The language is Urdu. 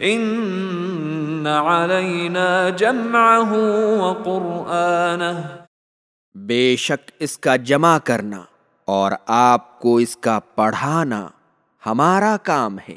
ان علینا جمعہ وقرآنہ بے شک اس کا جمع کرنا اور آپ کو اس کا پڑھانا ہمارا کام ہے۔